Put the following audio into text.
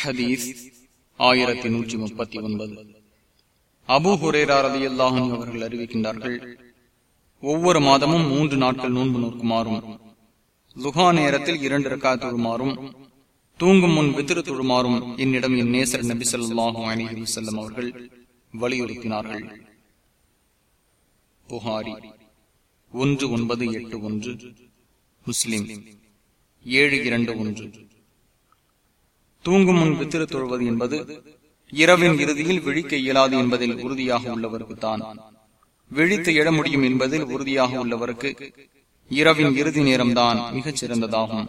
ஹதீஸ் ஆயிரத்தி நூற்றி முப்பத்தி ஒன்பது. அபு ஹுரேரா ரதி அல்லாஹன் அவர்கள் அறிவிக்கின்றார்கள் ஒவ்வொரு மாதமும் மூன்று நாட்கள் நோன்பு நோக்குமாறும் லுகா நேரத்தில் இரண்டு ரக்கா தொழுமாறும் தூங்கும் முன் வித்திரு தொழுமாறும் என்னிடம் என் நேசர் நபி சொல்லாஹு அலிஹி வசல்லம் அவர்கள் வலியுறுத்தினார்கள். புகாரி ஒன்று ஒன்பது எட்டு ஒன்று முஸ்லிம் ஏழு இரண்டு ஒன்று. தூங்கும் முன் வித்திரு தொழுவது என்பது இரவின் இறுதியில் விழிக்க இயலாது என்பதில் உறுதியாக உள்ளவருக்கு தான் விழித்து எழ முடியும் என்பதில் உறுதியாக உள்ளவருக்கு இரவின் இறுதி நேரம்தான் மிகச் சிறந்ததாகும்